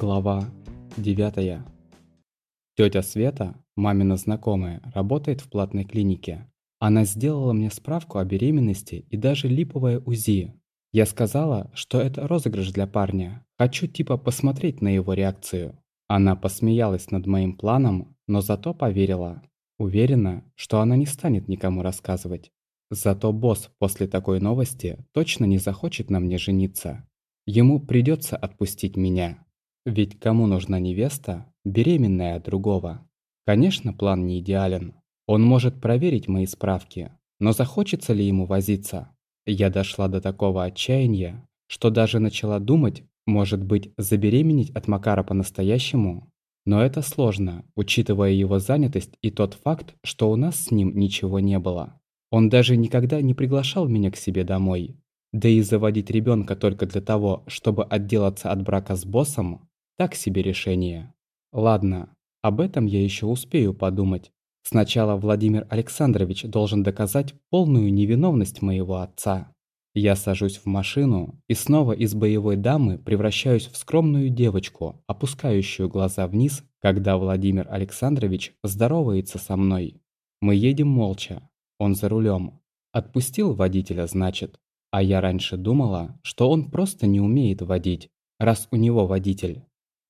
Глава 9. Тётя Света, мамина знакомая, работает в платной клинике. Она сделала мне справку о беременности и даже липовое УЗИ. Я сказала, что это розыгрыш для парня. Хочу типа посмотреть на его реакцию. Она посмеялась над моим планом, но зато поверила. Уверена, что она не станет никому рассказывать. Зато босс после такой новости точно не захочет на мне жениться. Ему придется отпустить меня. Ведь кому нужна невеста, беременная от другого? Конечно, план не идеален. Он может проверить мои справки, но захочется ли ему возиться? Я дошла до такого отчаяния, что даже начала думать, может быть, забеременеть от Макара по-настоящему? Но это сложно, учитывая его занятость и тот факт, что у нас с ним ничего не было. Он даже никогда не приглашал меня к себе домой. Да и заводить ребенка только для того, чтобы отделаться от брака с боссом – так себе решение. Ладно, об этом я еще успею подумать. Сначала Владимир Александрович должен доказать полную невиновность моего отца. Я сажусь в машину и снова из боевой дамы превращаюсь в скромную девочку, опускающую глаза вниз, когда Владимир Александрович здоровается со мной. Мы едем молча, он за рулем. Отпустил водителя, значит. А я раньше думала, что он просто не умеет водить, раз у него водитель.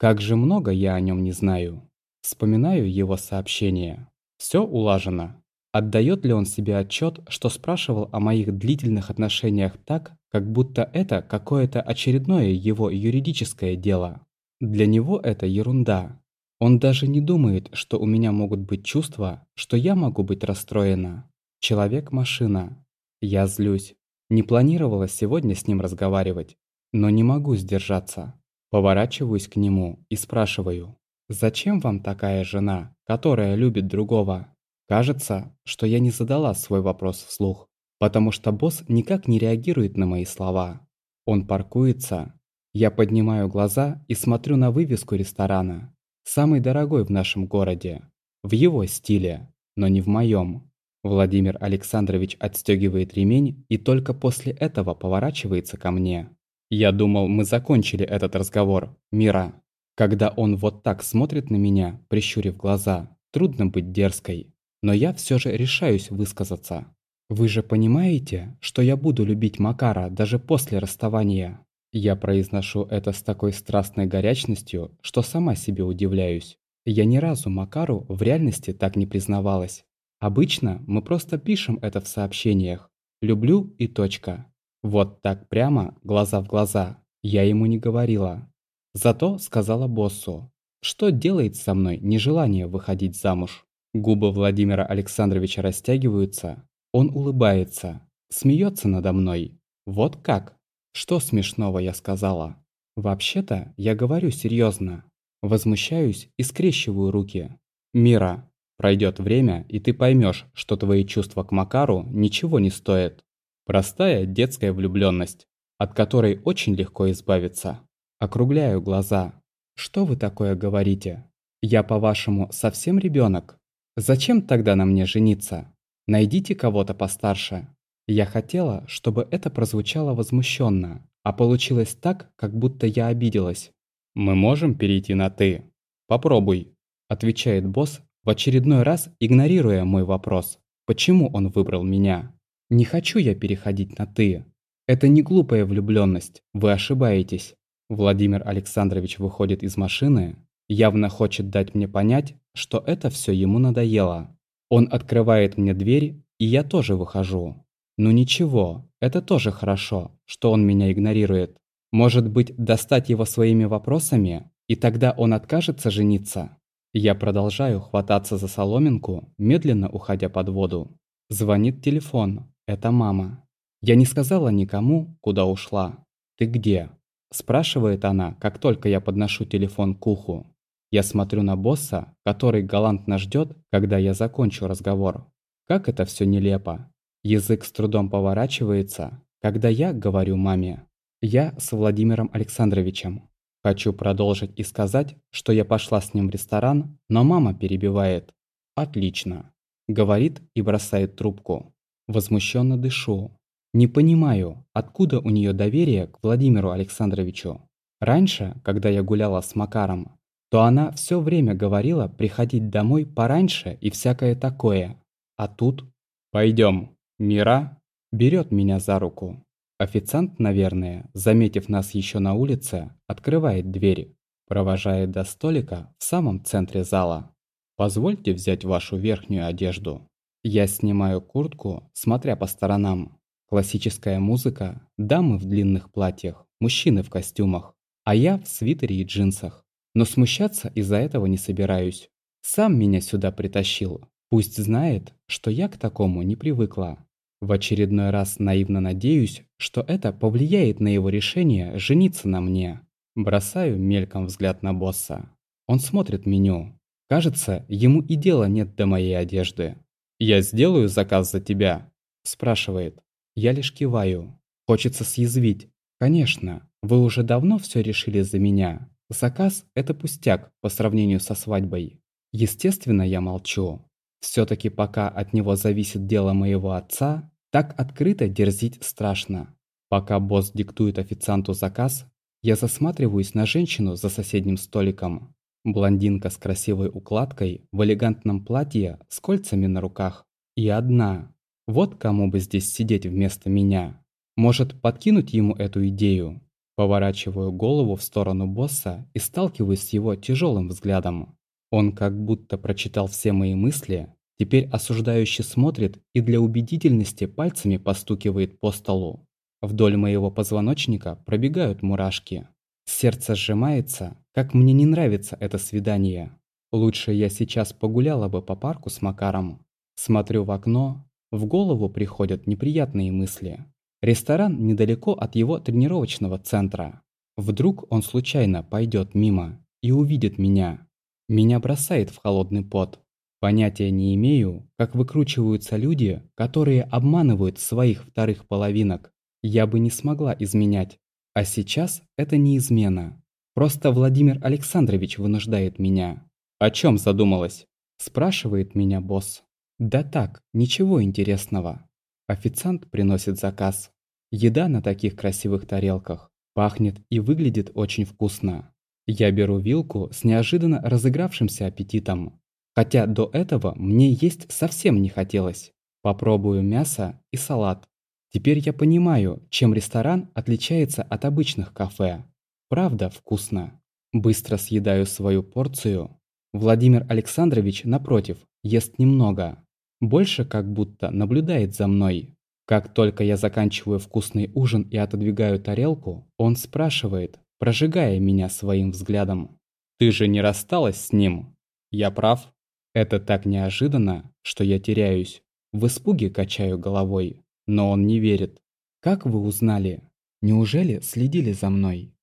Как же много я о нем не знаю. Вспоминаю его сообщение. Все улажено. Отдает ли он себе отчет, что спрашивал о моих длительных отношениях так, как будто это какое-то очередное его юридическое дело? Для него это ерунда. Он даже не думает, что у меня могут быть чувства, что я могу быть расстроена. Человек-машина. Я злюсь. Не планировала сегодня с ним разговаривать, но не могу сдержаться. Поворачиваюсь к нему и спрашиваю, «Зачем вам такая жена, которая любит другого?» Кажется, что я не задала свой вопрос вслух, потому что босс никак не реагирует на мои слова. Он паркуется. Я поднимаю глаза и смотрю на вывеску ресторана. Самый дорогой в нашем городе. В его стиле, но не в моем. Владимир Александрович отстегивает ремень и только после этого поворачивается ко мне. Я думал, мы закончили этот разговор, Мира. Когда он вот так смотрит на меня, прищурив глаза, трудно быть дерзкой. Но я все же решаюсь высказаться. Вы же понимаете, что я буду любить Макара даже после расставания? Я произношу это с такой страстной горячностью, что сама себе удивляюсь. Я ни разу Макару в реальности так не признавалась. Обычно мы просто пишем это в сообщениях. Люблю и точка. Вот так прямо, глаза в глаза, я ему не говорила. Зато сказала боссу, что делает со мной нежелание выходить замуж. Губы Владимира Александровича растягиваются. Он улыбается, смеется надо мной. Вот как? Что смешного я сказала? Вообще-то я говорю серьезно. Возмущаюсь и скрещиваю руки. Мира, Пройдет время, и ты поймешь, что твои чувства к Макару ничего не стоят. Простая детская влюбленность, от которой очень легко избавиться. Округляю глаза. Что вы такое говорите? Я, по-вашему, совсем ребенок? Зачем тогда на мне жениться? Найдите кого-то постарше. Я хотела, чтобы это прозвучало возмущенно, а получилось так, как будто я обиделась. «Мы можем перейти на «ты»?» «Попробуй», – отвечает босс, в очередной раз игнорируя мой вопрос, почему он выбрал меня. Не хочу я переходить на «ты». Это не глупая влюбленность, вы ошибаетесь. Владимир Александрович выходит из машины, явно хочет дать мне понять, что это все ему надоело. Он открывает мне дверь, и я тоже выхожу. Ну ничего, это тоже хорошо, что он меня игнорирует. Может быть, достать его своими вопросами, и тогда он откажется жениться? Я продолжаю хвататься за соломинку, медленно уходя под воду. Звонит телефон. Это мама. Я не сказала никому, куда ушла. «Ты где?» Спрашивает она, как только я подношу телефон к уху. Я смотрю на босса, который галантно ждет, когда я закончу разговор. Как это все нелепо. Язык с трудом поворачивается, когда я говорю маме. Я с Владимиром Александровичем. Хочу продолжить и сказать, что я пошла с ним в ресторан, но мама перебивает. «Отлично», — говорит и бросает трубку. Возмущенно дышу. Не понимаю, откуда у нее доверие к Владимиру Александровичу. Раньше, когда я гуляла с Макаром, то она все время говорила приходить домой пораньше и всякое такое. А тут «Пойдем, Мира» берет меня за руку. Официант, наверное, заметив нас еще на улице, открывает дверь, провожает до столика в самом центре зала. «Позвольте взять вашу верхнюю одежду». Я снимаю куртку, смотря по сторонам. Классическая музыка, дамы в длинных платьях, мужчины в костюмах, а я в свитере и джинсах. Но смущаться из-за этого не собираюсь. Сам меня сюда притащил. Пусть знает, что я к такому не привыкла. В очередной раз наивно надеюсь, что это повлияет на его решение жениться на мне. Бросаю мельком взгляд на босса. Он смотрит меню. Кажется, ему и дела нет до моей одежды. «Я сделаю заказ за тебя?» – спрашивает. Я лишь киваю. Хочется съязвить. Конечно, вы уже давно все решили за меня. Заказ – это пустяк по сравнению со свадьбой. Естественно, я молчу. Все-таки пока от него зависит дело моего отца, так открыто дерзить страшно. Пока босс диктует официанту заказ, я засматриваюсь на женщину за соседним столиком. Блондинка с красивой укладкой в элегантном платье с кольцами на руках. И одна. Вот кому бы здесь сидеть вместо меня. Может, подкинуть ему эту идею? Поворачиваю голову в сторону босса и сталкиваюсь с его тяжелым взглядом. Он как будто прочитал все мои мысли, теперь осуждающе смотрит и для убедительности пальцами постукивает по столу. Вдоль моего позвоночника пробегают мурашки. Сердце сжимается, как мне не нравится это свидание. Лучше я сейчас погуляла бы по парку с Макаром. Смотрю в окно, в голову приходят неприятные мысли. Ресторан недалеко от его тренировочного центра. Вдруг он случайно пойдет мимо и увидит меня. Меня бросает в холодный пот. Понятия не имею, как выкручиваются люди, которые обманывают своих вторых половинок. Я бы не смогла изменять. А сейчас это не измена. Просто Владимир Александрович вынуждает меня. «О чем задумалась?» – спрашивает меня босс. «Да так, ничего интересного». Официант приносит заказ. Еда на таких красивых тарелках пахнет и выглядит очень вкусно. Я беру вилку с неожиданно разыгравшимся аппетитом. Хотя до этого мне есть совсем не хотелось. Попробую мясо и салат. Теперь я понимаю, чем ресторан отличается от обычных кафе. Правда вкусно. Быстро съедаю свою порцию. Владимир Александрович, напротив, ест немного. Больше как будто наблюдает за мной. Как только я заканчиваю вкусный ужин и отодвигаю тарелку, он спрашивает, прожигая меня своим взглядом. «Ты же не рассталась с ним?» «Я прав?» Это так неожиданно, что я теряюсь. В испуге качаю головой, но он не верит. Как вы узнали? Неужели следили за мной?